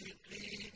Basically,